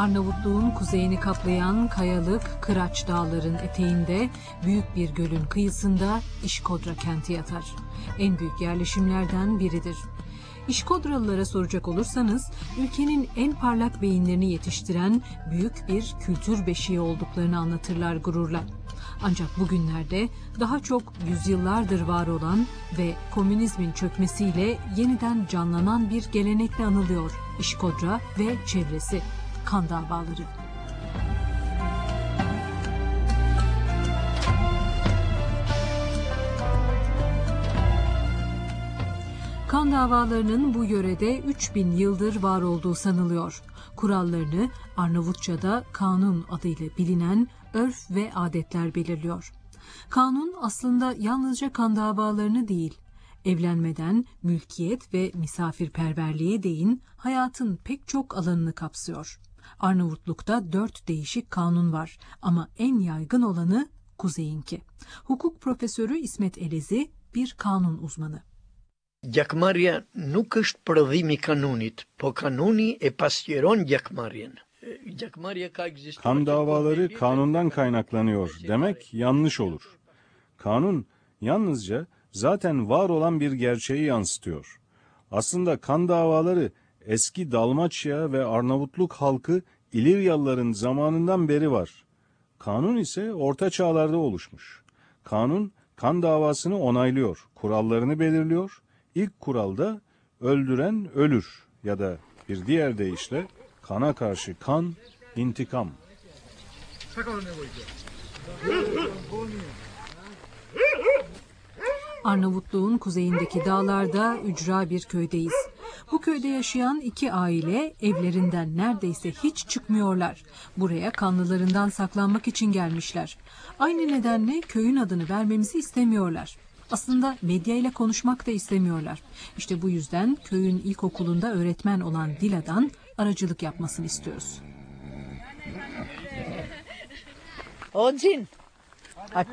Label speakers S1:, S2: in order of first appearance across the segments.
S1: Arnavutluğun kuzeyini kaplayan kayalık Kıraç Dağların eteğinde büyük bir gölün kıyısında İşkodra kenti yatar. En büyük yerleşimlerden biridir. İşkodralılara soracak olursanız ülkenin en parlak beyinlerini yetiştiren büyük bir kültür beşiği olduklarını anlatırlar gururla. Ancak bugünlerde daha çok yüzyıllardır var olan ve komünizmin çökmesiyle yeniden canlanan bir gelenekle anılıyor İşkodra ve çevresi, kan davaları. Kan davalarının bu yörede 3000 yıldır var olduğu sanılıyor. Kurallarını Arnavutça'da kanun adıyla bilinen örf ve adetler belirliyor. Kanun aslında yalnızca kan davalarını değil, evlenmeden mülkiyet ve misafirperverliğe değin hayatın pek çok alanını kapsıyor. Arnavutluk'ta dört değişik kanun var ama en yaygın olanı kuzeyinki. Hukuk profesörü İsmet Elezi bir kanun uzmanı.
S2: Gjakmarja nuk është prodhimi i kanunit, po kanuni e pasqyron ekzistuar.
S3: Kan davaları kanundan kaynaklanıyor demek yanlış olur. Kanun yalnızca zaten var olan bir gerçeği yansıtıyor. Aslında kan davaları eski Dalmaçya ve Arnavutluk halkı İliryalıların zamanından beri var. Kanun ise orta çağlarda oluşmuş. Kanun kan davasını onaylıyor, kurallarını belirliyor. İlk kuralda öldüren ölür ya da bir diğer deyişle kana karşı kan, intikam.
S1: Arnavutluğun kuzeyindeki dağlarda ücra bir köydeyiz. Bu köyde yaşayan iki aile evlerinden neredeyse hiç çıkmıyorlar. Buraya kanlılarından saklanmak için gelmişler. Aynı nedenle köyün adını vermemizi istemiyorlar. Aslında medya ile konuşmak da istemiyorlar. İşte bu yüzden köyün ilkokulunda öğretmen olan Dila'dan aracılık yapmasını istiyoruz.
S4: Odin. A,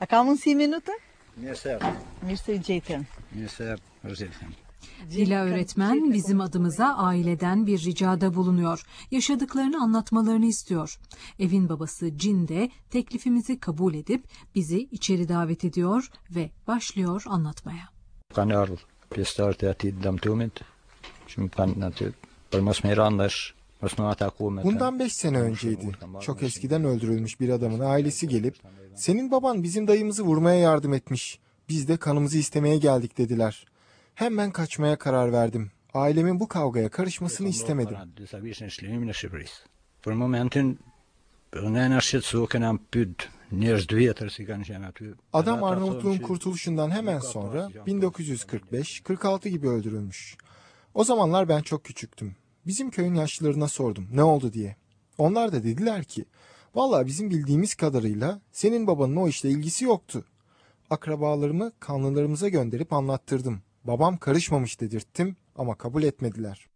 S4: a kam mundësi minuta?
S5: Mirë se
S4: Mirë se gjetën.
S5: mirë se vërtetë.
S1: Dila öğretmen bizim adımıza aileden bir ricada bulunuyor. Yaşadıklarını anlatmalarını istiyor. Evin babası Cin de teklifimizi kabul edip bizi içeri davet ediyor ve başlıyor anlatmaya.
S5: Kanë ardhur pjesëtarët e atij dëmtimit që më kanë aty për mos më randash, mos më ataku me
S6: Bundan 5 sene önceydi. Çok eskiden öldürülmüş bir adamın ailesi gelip senin baban bizim dayımızı vurmaya yardım etmiş. Biz de kanımızı istemeye geldik dediler. Hemen kaçmaya karar verdim. Ailemin bu kavgaya karışmasını istemedim.
S5: Disa vishë në çlimin Shqipërisë. Për momentin ne na shqetësu kena pyet njerëz të vjetër si kanë qenë aty.
S6: Adam Arnavutluğun kurtuluşundan hemen sonra 1945-46 gibi öldürülmüş. O zamanlar ben çok küçüktüm. Bizim köyün yaşlılarına sordum ne oldu diye. Onlar da dediler ki Vallahi bizim bildiğimiz kadarıyla senin babanın o işle ilgisi yoktu. Akrabalarımı kanlılarımıza gönderip anlattırdım. Babam karışmamış dedirttim ama kabul etmediler.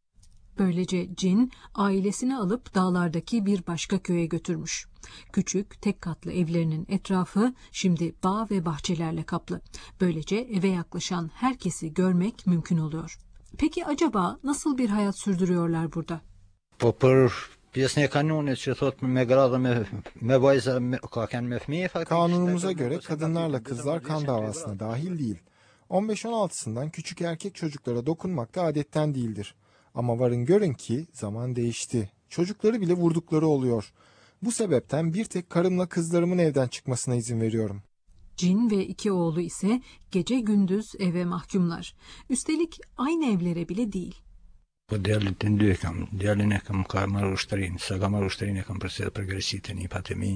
S1: Böylece Cin ailesini alıp dağlardaki bir başka köye götürmüş. Küçük tek katlı evlerinin etrafı şimdi bağ ve bahçelerle kaplı. Böylece eve yaklaşan herkesi görmek mümkün oluyor. Peki acaba nasıl bir hayat sürdürüyorlar burada?
S5: Po për pjesën kanunit që thot me gradë me me vajza me, ka kanë me fëmijë faktikisht.
S6: Kanunumuza göre kadınlarla kızlar kan davasına dahil değil. 15-16'sından küçük erkek çocuklara dokunmak da adetten değildir. Ama varın görün ki zaman değişti. Çocukları bile vurdukları oluyor. Bu sebepten bir tek karımla kızlarımın evden çıkmasına izin veriyorum.
S1: Cin ve iki oğlu ise gece gündüz eve mahkumlar. Üstelik aynı evlere bile değil.
S5: Po djalit të dy kam, djalin e kam ka marrë ushtërinë, sa ka marrë ushtërinë e kam përse për Greqitë një patemi.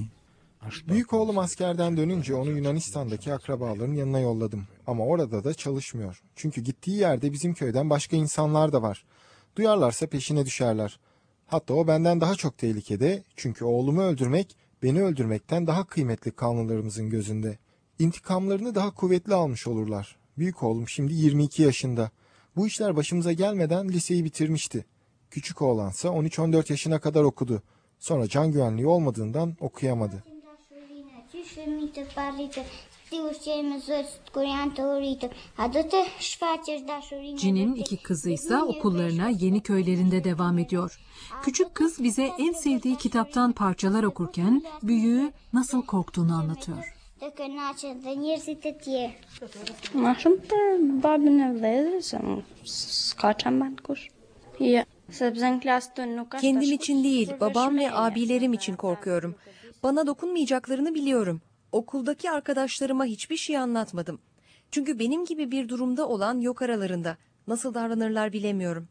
S6: Büyük oğlum askerden dönünce onu Yunanistan'daki akrabaların yanına yolladım. Ama orada da çalışmıyor. Çünkü gittiği yerde bizim köyden başka insanlar da var. Duyarlarsa peşine düşerler. Hatta o benden daha çok tehlikede. Çünkü oğlumu öldürmek beni öldürmekten daha kıymetli kanlılarımızın gözünde. İntikamlarını daha kuvvetli almış olurlar. Büyük oğlum şimdi 22 yaşında. Bu işler başımıza gelmeden liseyi bitirmişti. Küçük oğlansa 13-14 yaşına kadar okudu. Sonra can güvenliği olmadığından okuyamadı.
S7: Shfaqesh dashurinë?
S1: Cin'in iki kızı ise okullarına Yeniköylerinde devam ediyor. Küçük kız bize en sevdiği kitaptan parçalar okurken büyüğü nasıl korktuğunu anlatıyor.
S8: Kendim için değil, babam ve abilerim için korkuyorum. Bana dokunmayacaklarını biliyorum. Okuldaki arkadaşlarıma hiçbir şey anlatmadım. Çünkü benim gibi bir durumda olan yok aralarında. Nasıl davranırlar bilemiyorum.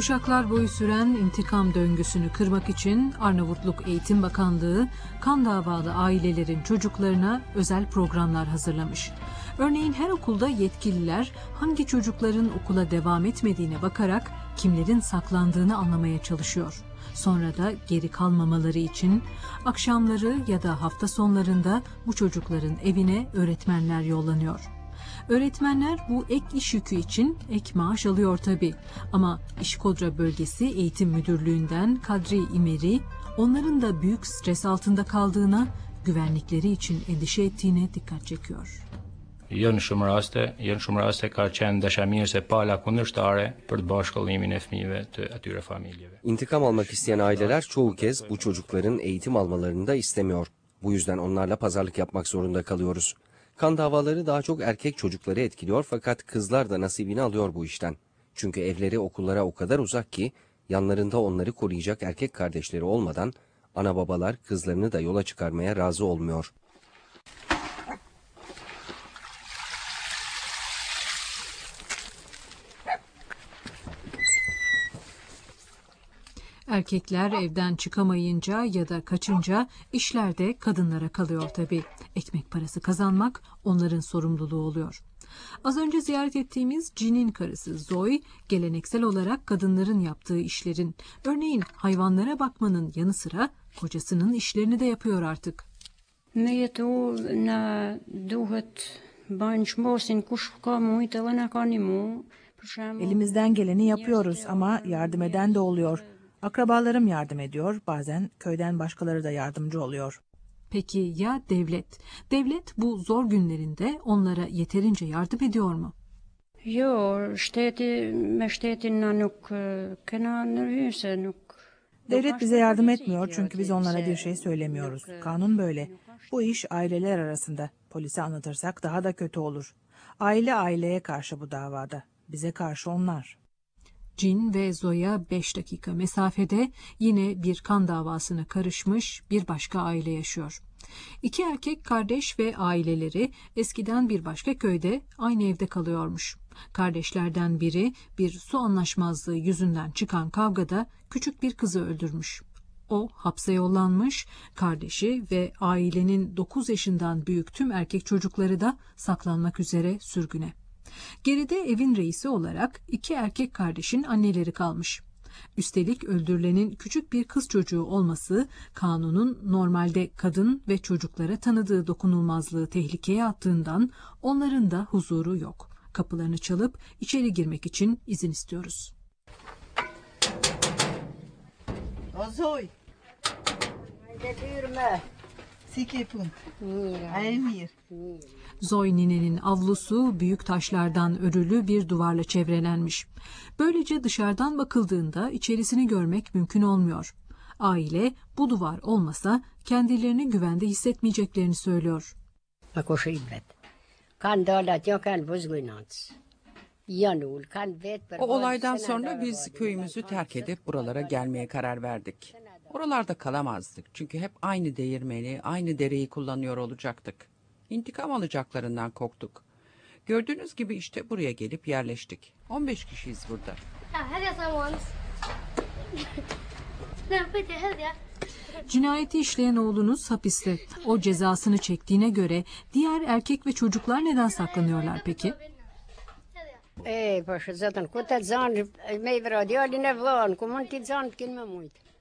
S1: Kuşaklar boyu süren intikam döngüsünü kırmak için Arnavutluk Eğitim Bakanlığı kan davalı ailelerin çocuklarına özel programlar hazırlamış. Örneğin her okulda yetkililer hangi çocukların okula devam etmediğine bakarak kimlerin saklandığını anlamaya çalışıyor. Sonra da geri kalmamaları için akşamları ya da hafta sonlarında bu çocukların evine öğretmenler yollanıyor. Öğretmenler bu ek iş yükü için ek maaş alıyor tabi. Ama İşkodra Bölgesi Eğitim Müdürlüğü'nden Kadri İmeri onların da büyük stres altında kaldığına, güvenlikleri için endişe ettiğine dikkat çekiyor.
S9: Jo në shumë raste, jo në shumë raste ka qenë dashamirëse pala kundërshtare për të bashkëllimin e fëmijëve të atyre familjeve.
S10: İntikam almak isteyen aileler çoğu kez bu çocukların eğitim almalarını da istemiyor. Bu yüzden onlarla pazarlık yapmak zorunda kalıyoruz. Kan davaları daha çok erkek çocukları etkiliyor fakat kızlar da nasibini alıyor bu işten. Çünkü evleri okullara o kadar uzak ki yanlarında onları koruyacak erkek kardeşleri olmadan ana babalar kızlarını da yola çıkarmaya razı olmuyor.
S1: Erkekler evden çıkamayınca ya da kaçınca işler de kadınlara kalıyor tabii. Ekmek parası kazanmak onların sorumluluğu oluyor. Az önce ziyaret ettiğimiz Cin'in karısı Zoe, geleneksel olarak kadınların yaptığı işlerin, örneğin hayvanlara bakmanın yanı sıra kocasının işlerini de yapıyor artık.
S4: Elimizden geleni yapıyoruz ama yardım eden de oluyor. Akrabalarım yardım ediyor, bazen köyden başkaları da yardımcı oluyor.
S1: Peki ya devlet? Devlet bu zor günlerinde onlara yeterince yardım ediyor mu?
S11: Jo, shteti me shtetin na nuk kena ndërhyrë se nuk
S4: Devlet bize yardım etmiyor çünkü biz onlara bir şey söylemiyoruz. Kanun böyle. Bu iş aileler arasında. Polise anlatırsak daha da kötü olur. Aile aileye karşı bu davada. Bize karşı onlar.
S1: Cin ve Zoya 5 dakika mesafede yine bir kan davasına karışmış bir başka aile yaşıyor. İki erkek kardeş ve aileleri eskiden bir başka köyde aynı evde kalıyormuş. Kardeşlerden biri bir su anlaşmazlığı yüzünden çıkan kavgada küçük bir kızı öldürmüş. O hapse yollanmış, kardeşi ve ailenin 9 yaşından büyük tüm erkek çocukları da saklanmak üzere sürgüne. Geride evin reisi olarak iki erkek kardeşin anneleri kalmış. Üstelik öldürülenin küçük bir kız çocuğu olması kanunun normalde kadın ve çocuklara tanıdığı dokunulmazlığı tehlikeye attığından onların da huzuru yok. Kapılarını çalıp içeri girmek için izin istiyoruz.
S4: O Zoe. Siki punt. Emir.
S1: Zoy ninenin avlusu büyük taşlardan örülü bir duvarla çevrelenmiş. Böylece dışarıdan bakıldığında içerisini görmek mümkün olmuyor. Aile bu duvar olmasa kendilerini güvende hissetmeyeceklerini söylüyor.
S12: O olaydan sonra biz köyümüzü terk edip buralara gelmeye karar verdik. Oralarda kalamazdık çünkü hep aynı değirmeni, aynı dereyi kullanıyor olacaktık. İntikam alacaklarından korktuk. Gördüğünüz gibi işte buraya gelip yerleştik. 15 kişiyiz burada.
S1: Cinayeti işleyen oğlunuz hapiste. O cezasını çektiğine göre diğer erkek ve çocuklar neden saklanıyorlar peki?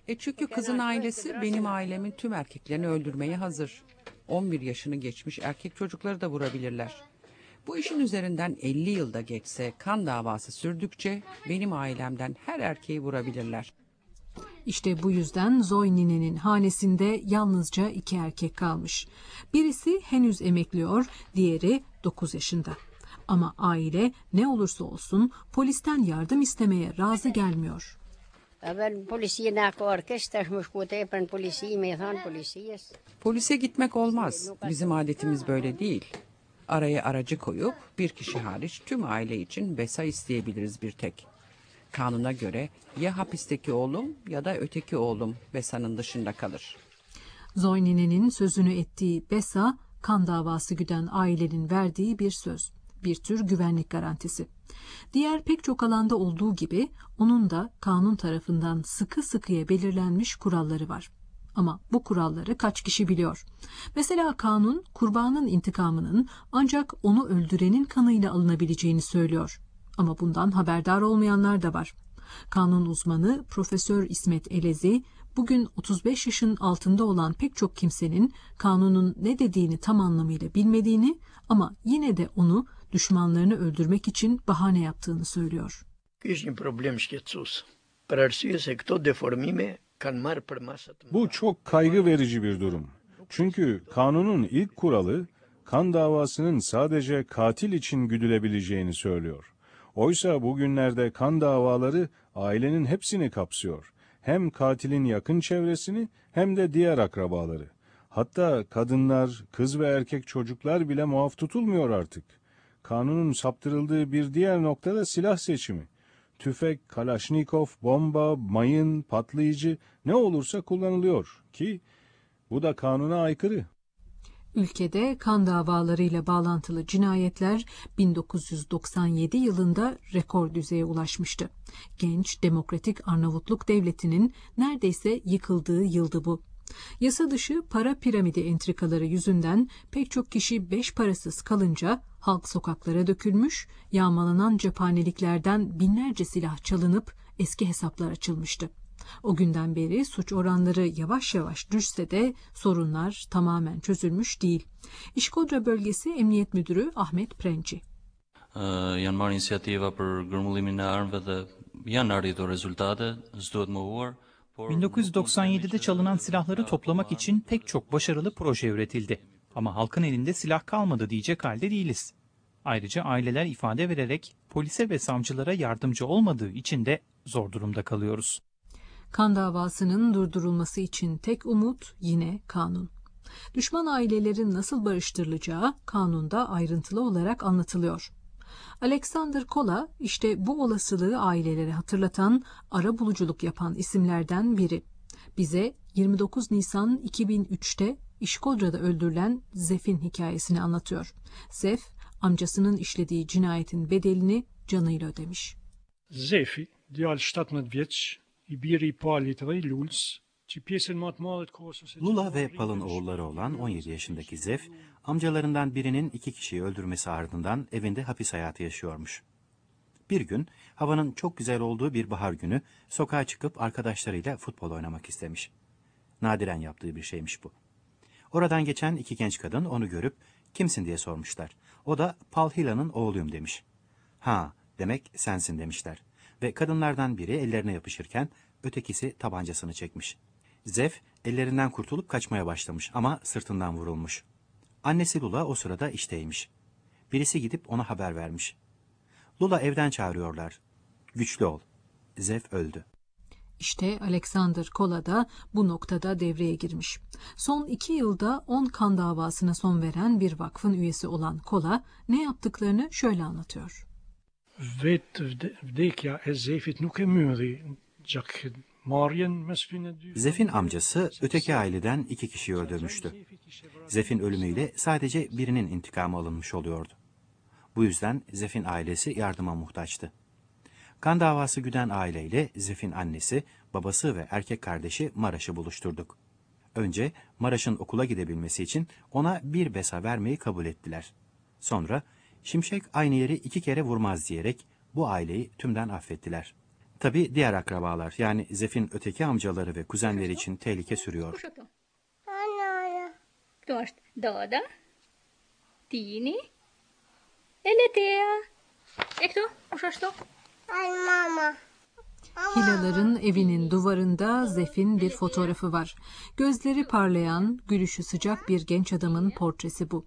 S13: E
S12: çünkü kızın ailesi benim ailemin tüm erkeklerini öldürmeye hazır. 11 yaşını geçmiş erkek çocukları da vurabilirler. Bu işin üzerinden 50 yılda geçse kan davası sürdükçe benim ailemden her erkeği vurabilirler.
S1: İşte bu yüzden Zoy ninenin hanesinde yalnızca iki erkek kalmış. Birisi henüz emekliyor, diğeri 9 yaşında. Ama aile ne olursa olsun polisten yardım istemeye razı gelmiyor.
S13: Evvel polisiye ne kar kesh tash më shku tepër në polisi me i thanë policisë.
S12: Polise gitmek olmaz. Bizim adetimiz böyle değil. Araya aracı koyup bir kişi hariç tüm aile için besa isteyebiliriz bir tek. Kanuna göre ya hapisteki oğlum ya da öteki oğlum besanın dışında kalır.
S1: Zoy ninenin sözünü ettiği Besa, kan davası güden ailenin verdiği bir söz. Bir tür güvenlik garantisi. Diğer pek çok alanda olduğu gibi onun da kanun tarafından sıkı sıkıya belirlenmiş kuralları var. Ama bu kuralları kaç kişi biliyor? Mesela kanun kurbanın intikamının ancak onu öldürenin kanıyla alınabileceğini söylüyor. Ama bundan haberdar olmayanlar da var. Kanun uzmanı Profesör İsmet Elezi bugün 35 yaşın altında olan pek çok kimsenin kanunun ne dediğini tam anlamıyla bilmediğini ama yine de onu düşmanlarını öldürmek için bahane yaptığını söylüyor.
S3: Bu çok kaygı verici bir durum. Çünkü kanunun ilk kuralı kan davasının sadece katil için güdülebileceğini söylüyor. Oysa bugünlerde kan davaları ailenin hepsini kapsıyor. Hem katilin yakın çevresini hem de diğer akrabaları. Hatta kadınlar, kız ve erkek çocuklar bile muaf tutulmuyor artık. Kanunun saptırıldığı bir diğer nokta da silah seçimi. Tüfek, kalaşnikov, bomba, mayın, patlayıcı ne olursa kullanılıyor ki bu da kanuna aykırı.
S1: Ülkede kan davalarıyla bağlantılı cinayetler 1997 yılında rekor düzeye ulaşmıştı. Genç Demokratik Arnavutluk Devleti'nin neredeyse yıkıldığı yıldı bu. Yasa dışı para piramidi entrikaları yüzünden pek çok kişi beş parasız kalınca halk sokaklara dökülmüş, yağmalanan cephaneliklerden binlerce silah çalınıp eski hesaplar açılmıştı. O günden beri suç oranları yavaş yavaş düşse de sorunlar tamamen çözülmüş değil. İşkodra Bölgesi Emniyet Müdürü Ahmet Prenci.
S14: Uh, janë marrë iniciativa për grumbullimin e armëve dhe janë arritur rezultate, s'duhet mohuar. Por-
S15: 1997'de çalınan silahları toplamak için pek çok başarılı proje üretildi. Ama halkın elinde silah kalmadı diyecek halde değiliz. Ayrıca aileler ifade vererek polise ve savcılara yardımcı olmadığı için de zor durumda kalıyoruz.
S1: Kan davasının durdurulması için tek umut yine kanun. Düşman ailelerin nasıl barıştırılacağı kanunda ayrıntılı olarak anlatılıyor. Alexander Kola işte bu olasılığı ailelere hatırlatan, ara buluculuk yapan isimlerden biri. Bize 29 Nisan 2003'te İşkodra'da öldürülen Zef'in hikayesini anlatıyor. Zef, amcasının işlediği cinayetin bedelini canıyla ödemiş.
S16: Zefi, djalë 17 vjeç, i biri i
S17: Lula ve Pal'ın oğulları olan 17 yaşındaki Zef, amcalarından birinin iki kişiyi öldürmesi ardından evinde hapis hayatı yaşıyormuş. Bir gün havanın çok güzel olduğu bir bahar günü sokağa çıkıp arkadaşlarıyla futbol oynamak istemiş. Nadiren yaptığı bir şeymiş bu. Oradan geçen iki genç kadın onu görüp kimsin diye sormuşlar. O da Pal Hila'nın oğluyum demiş. Ha demek sensin demişler. Ve kadınlardan biri ellerine yapışırken ötekisi tabancasını çekmiş. Zef ellerinden kurtulup kaçmaya başlamış ama sırtından vurulmuş. Annesi Lula o sırada işteymiş. Birisi gidip ona haber vermiş. Lula evden çağırıyorlar. Güçlü ol. Zef öldü.
S1: İşte Alexander Kola da bu noktada devreye girmiş. Son iki yılda 10 kan davasına son veren bir vakfın üyesi olan Kola ne yaptıklarını şöyle anlatıyor.
S16: vde- vdekja e Zefit nuk e myri
S17: Zef'in amcası öteki aileden iki kişiyi öldürmüştü. Zef'in ölümüyle sadece birinin intikamı alınmış oluyordu. Bu yüzden Zef'in ailesi yardıma muhtaçtı. Kan davası güden aileyle Zef'in annesi, babası ve erkek kardeşi Maraş'ı buluşturduk. Önce Maraş'ın okula gidebilmesi için ona bir besa vermeyi kabul ettiler. Sonra Şimşek aynı yeri iki kere vurmaz diyerek bu aileyi tümden affettiler. Tabi diğer akrabalar yani Zef'in öteki amcaları ve kuzenleri için tehlike sürüyor.
S18: Dost, Doda, Dini, Eletea, Ekto, Uşaşto. Ay
S7: mama.
S1: Hilaların evinin duvarında Zef'in bir fotoğrafı var. Gözleri parlayan, gülüşü sıcak bir genç adamın portresi bu.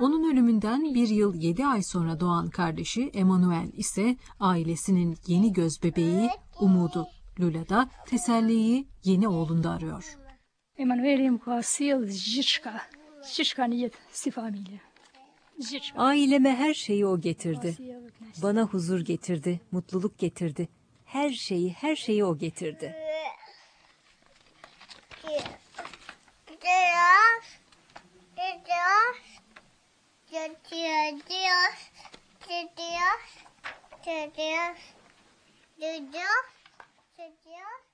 S1: Onun ölümünden bir yıl yedi ay sonra doğan kardeşi Emanuel ise ailesinin yeni göz bebeği Umudu. Lula da teselliyi yeni oğlunda arıyor.
S18: Emanuelim Kasil Zicka. Zicka niyet si familya.
S19: Aileme her şeyi o getirdi. Bana huzur getirdi, mutluluk getirdi. Her şeyi, her şeyi o getirdi.
S7: Dios, Dios, Dios, Dios, Dios.